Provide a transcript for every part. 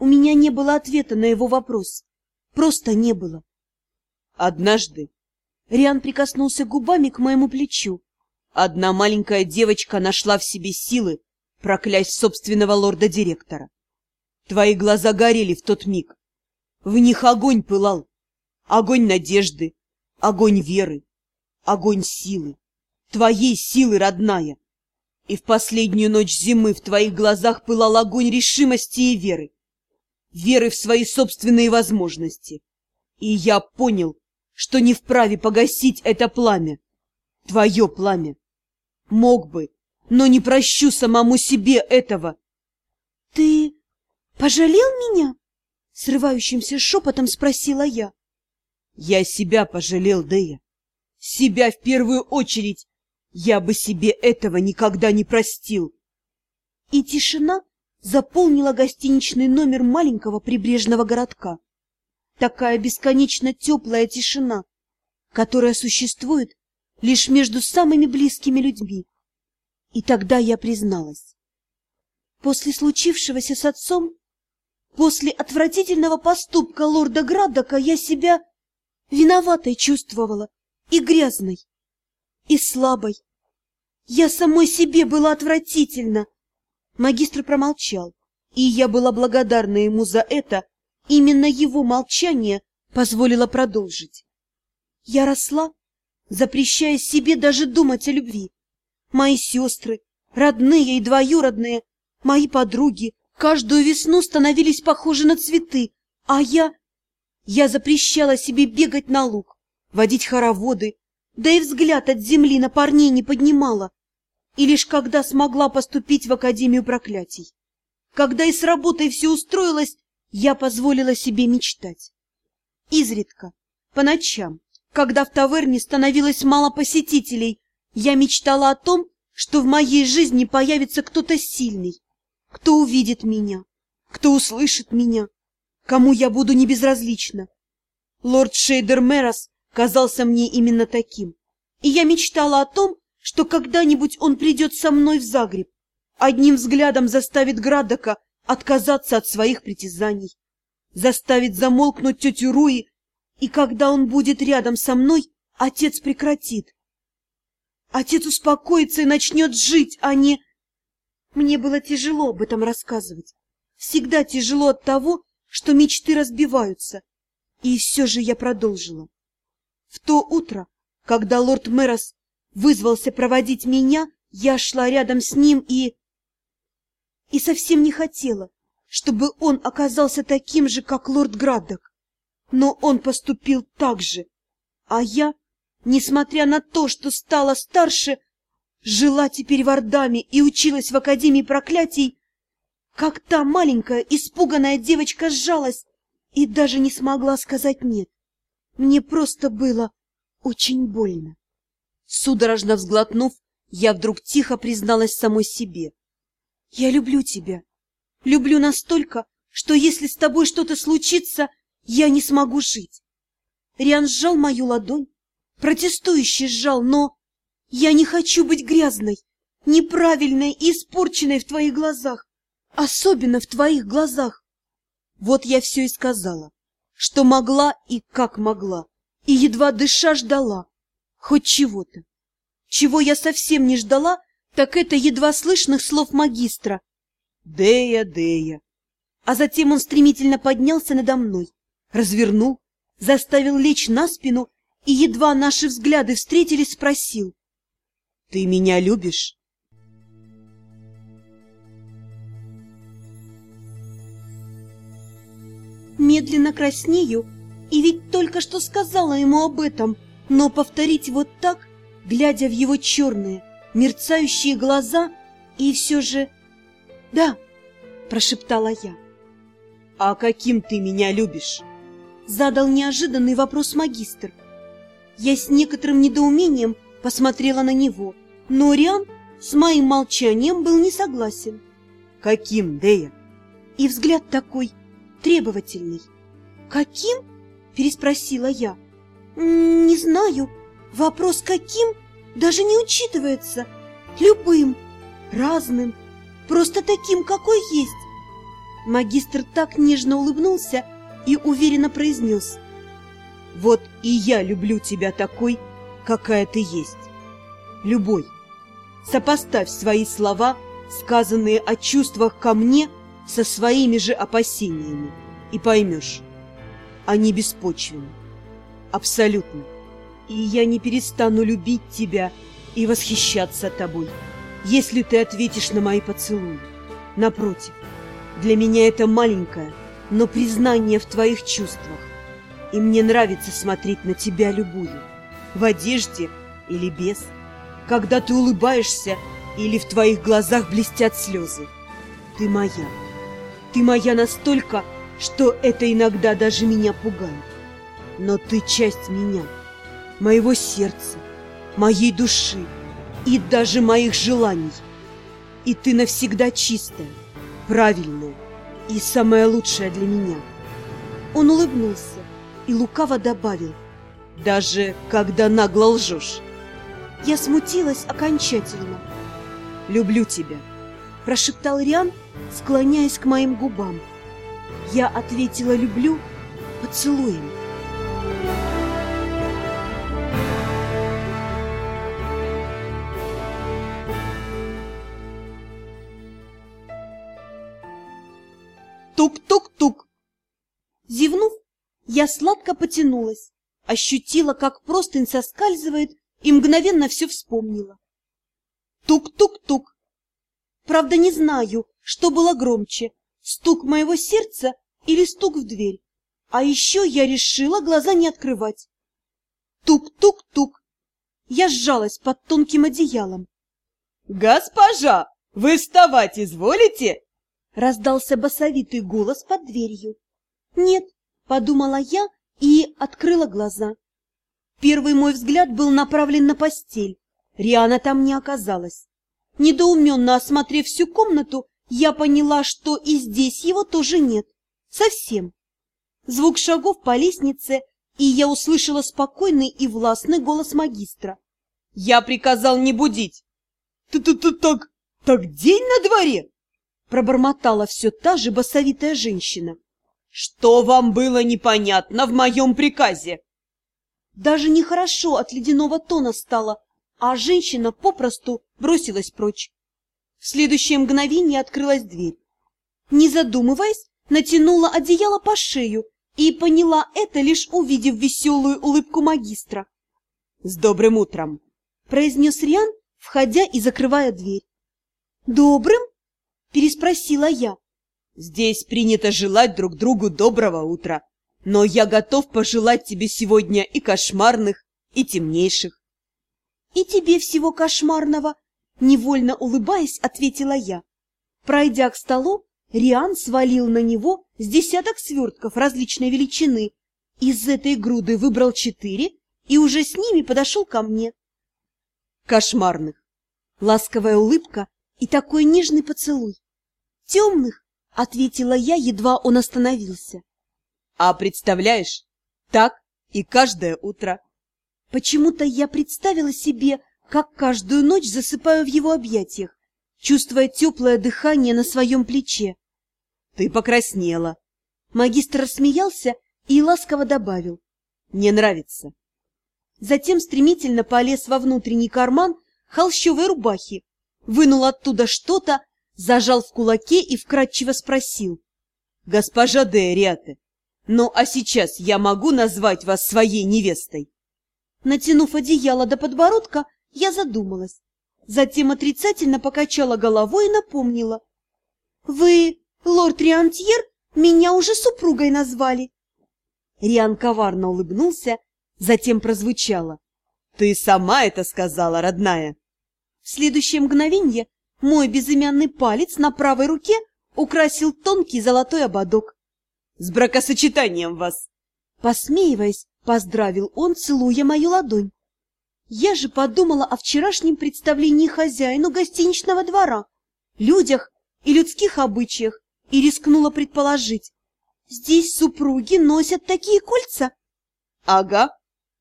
У меня не было ответа на его вопрос. Просто не было. Однажды Риан прикоснулся губами к моему плечу. одна маленькая девочка нашла в себе силы проклясть собственного лорда-директора. Твои глаза горели в тот миг. В них огонь пылал. Огонь надежды, огонь веры, огонь силы. Твоей силы, родная. И в последнюю ночь зимы в твоих глазах пылал огонь решимости и веры. Веры в свои собственные возможности. И я понял, что не вправе погасить это пламя. Твое пламя. Мог бы, но не прощу самому себе этого. — Ты пожалел меня? — срывающимся шепотом спросила я. — Я себя пожалел, Дэя. Себя в первую очередь. Я бы себе этого никогда не простил. И тишина заполнила гостиничный номер маленького прибрежного городка. Такая бесконечно теплая тишина, которая существует лишь между самыми близкими людьми. И тогда я призналась. После случившегося с отцом, после отвратительного поступка лорда Градока, я себя виноватой чувствовала и грязной, и слабой. Я самой себе была отвратительна. Магистр промолчал, и я была благодарна ему за это. Именно его молчание позволило продолжить. Я росла, запрещая себе даже думать о любви. Мои сестры, родные и двоюродные, мои подруги, каждую весну становились похожи на цветы, а я... Я запрещала себе бегать на луг, водить хороводы, да и взгляд от земли на парней не поднимала. И лишь когда смогла поступить в Академию проклятий, когда и с работой все устроилось, я позволила себе мечтать. Изредка, по ночам, когда в таверне становилось мало посетителей, я мечтала о том, что в моей жизни появится кто-то сильный, кто увидит меня, кто услышит меня, кому я буду небезразлична. Лорд Шейдер Мерос казался мне именно таким, и я мечтала о том, что когда-нибудь он придет со мной в Загреб, одним взглядом заставит Градока отказаться от своих притязаний, заставит замолкнуть тетю Руи, и когда он будет рядом со мной, отец прекратит Отец успокоится и начнет жить, а не... Мне было тяжело об этом рассказывать. Всегда тяжело от того, что мечты разбиваются. И все же я продолжила. В то утро, когда лорд Мэрос вызвался проводить меня, я шла рядом с ним и... И совсем не хотела, чтобы он оказался таким же, как лорд Граддок. Но он поступил так же, а я несмотря на то, что стала старше, жила теперь в Ордаме и училась в Академии проклятий, как та маленькая испуганная девочка сжалась и даже не смогла сказать «нет». Мне просто было очень больно. Судорожно взглотнув, я вдруг тихо призналась самой себе. «Я люблю тебя. Люблю настолько, что если с тобой что-то случится, я не смогу жить». Риан сжал мою ладонь, протестующий сжал, но я не хочу быть грязной, неправильной и испорченной в твоих глазах, особенно в твоих глазах. Вот я все и сказала, что могла и как могла, и едва дыша ждала хоть чего-то. Чего я совсем не ждала, так это едва слышных слов магистра. «Дея, Дея!» А затем он стремительно поднялся надо мной, развернул, заставил лечь на спину и едва наши взгляды встретились, спросил. — Ты меня любишь? Медленно краснею, и ведь только что сказала ему об этом, но повторить вот так, глядя в его черные, мерцающие глаза, и все же... — Да, — прошептала я. — А каким ты меня любишь? — задал неожиданный вопрос магистр. Я с некоторым недоумением посмотрела на него, но Риан с моим молчанием был не согласен. «Каким, Дея?» И взгляд такой требовательный. «Каким?» – переспросила я. «Не знаю. Вопрос «каким» даже не учитывается. Любым, разным, просто таким, какой есть». Магистр так нежно улыбнулся и уверенно произнес. «Вот и я люблю тебя такой, какая ты есть. Любой. Сопоставь свои слова, сказанные о чувствах ко мне, со своими же опасениями, и поймешь, они беспочвены. Абсолютно. И я не перестану любить тебя и восхищаться тобой, если ты ответишь на мои поцелуи. Напротив, для меня это маленькое, но признание в твоих чувствах. И мне нравится смотреть на тебя любую, в одежде или без, когда ты улыбаешься или в твоих глазах блестят слезы. Ты моя. Ты моя настолько, что это иногда даже меня пугает. Но ты часть меня, моего сердца, моей души и даже моих желаний. И ты навсегда чистая, правильная и самая лучшая для меня. Он улыбнулся и лукаво добавил. Даже когда нагло лжешь. Я смутилась окончательно. «Люблю тебя», – прошептал Риан, склоняясь к моим губам. Я ответила «люблю» поцелуем. Я сладко потянулась, ощутила, как простынь соскальзывает, и мгновенно все вспомнила. Тук-тук-тук! Правда, не знаю, что было громче, стук моего сердца или стук в дверь. А еще я решила глаза не открывать. Тук-тук-тук! Я сжалась под тонким одеялом. «Госпожа, вы вставать изволите?» Раздался басовитый голос под дверью. «Нет», — подумала я и открыла глаза. Первый мой взгляд был направлен на постель. Риана там не оказалась. Недоуменно осмотрев всю комнату, я поняла, что и здесь его тоже нет. Совсем. Звук шагов по лестнице, и я услышала спокойный и властный голос магистра. «Я приказал не будить!» «Ты-ты-ты так... так день на дворе!» Пробормотала все та же басовитая женщина. «Что вам было непонятно в моем приказе?» Даже нехорошо от ледяного тона стало, а женщина попросту бросилась прочь. В следующее мгновение открылась дверь. Не задумываясь, натянула одеяло по шею и поняла это, лишь увидев веселую улыбку магистра. — С добрым утром! — произнес Риан, входя и закрывая дверь. — Добрым? — переспросила я. — Здесь принято желать друг другу доброго утра, но я готов пожелать тебе сегодня и кошмарных, и темнейших. — И тебе всего кошмарного! — невольно улыбаясь, ответила я. Пройдя к столу, Риан свалил на него с десяток свертков различной величины. Из этой груды выбрал четыре и уже с ними подошел ко мне. Кошмарных. Ласковая улыбка и такой нежный поцелуй. Темных, ответила я, едва он остановился. А представляешь, так и каждое утро. Почему-то я представила себе, как каждую ночь засыпаю в его объятиях, чувствуя теплое дыхание на своем плече. Ты покраснела. Магистр рассмеялся и ласково добавил. Не нравится. Затем стремительно полез во внутренний карман холщовой рубахи, вынул оттуда что-то, зажал в кулаке и вкратчиво спросил. — Госпожа де Эриате, ну а сейчас я могу назвать вас своей невестой? Натянув одеяло до подбородка, я задумалась. Затем отрицательно покачала головой и напомнила. — Вы, лорд Риантьер, меня уже супругой назвали. Риан коварно улыбнулся, затем прозвучало. — Ты сама это сказала, родная. В следующее мгновенье мой безымянный палец на правой руке украсил тонкий золотой ободок. — С бракосочетанием вас! Посмеиваясь, поздравил он, целуя мою ладонь. Я же подумала о вчерашнем представлении хозяину гостиничного двора, людях и людских обычаях, и рискнула предположить. Здесь супруги носят такие кольца? — Ага.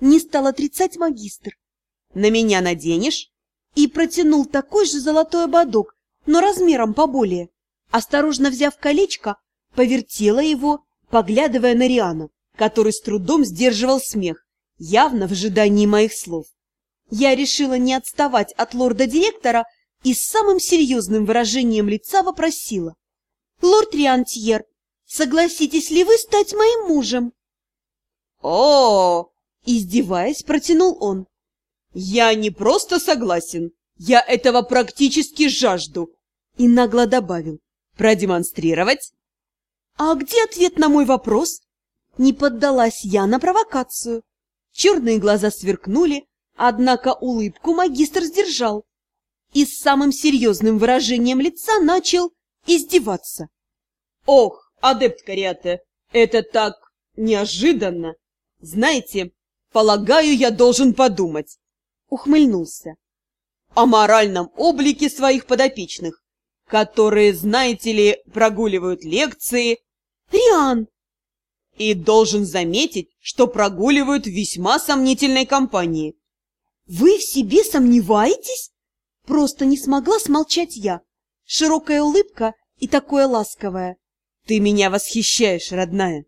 Не стал отрицать магистр. — На меня наденешь? И протянул такой же золотой ободок, но размером поболее. Осторожно взяв колечко, повертела его, поглядывая на Риана, который с трудом сдерживал смех, явно в ожидании моих слов. Я решила не отставать от лорда-директора и с самым серьезным выражением лица вопросила. «Лорд Риантьер, согласитесь ли вы стать моим мужем?» о, -о, -о Издеваясь, протянул он. «Я не просто согласен, я этого практически жажду!» И нагло добавил. «Продемонстрировать?» «А где ответ на мой вопрос?» Не поддалась я на провокацию. Черные глаза сверкнули, однако улыбку магистр сдержал и с самым серьезным выражением лица начал издеваться. «Ох, адепт Кариате, это так неожиданно! Знаете, полагаю, я должен подумать!» Ухмыльнулся. «О моральном облике своих подопечных, которые, знаете ли, прогуливают лекции...» «Риан!» «И должен заметить, что прогуливают весьма сомнительной компании». «Вы в себе сомневаетесь?» Просто не смогла смолчать я. Широкая улыбка и такое ласковое. «Ты меня восхищаешь, родная!»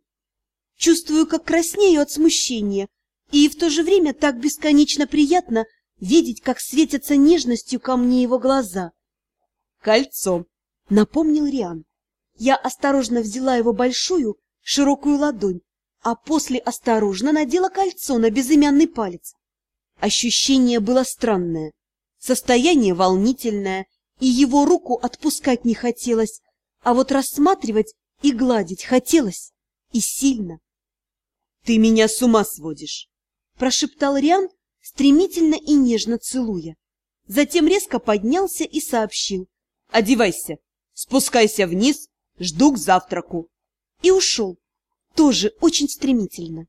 Чувствую, как краснею от смущения, и в то же время так бесконечно приятно видеть, как светятся нежностью ко мне его глаза. «Кольцо!» — напомнил Риан. Я осторожно взяла его большую, широкую ладонь, а после осторожно надела кольцо на безымянный палец. Ощущение было странное, состояние волнительное, и его руку отпускать не хотелось, а вот рассматривать и гладить хотелось, и сильно. — Ты меня с ума сводишь! — прошептал Риан, стремительно и нежно целуя. Затем резко поднялся и сообщил. — Одевайся, спускайся вниз, жду к завтраку. И ушел, тоже очень стремительно.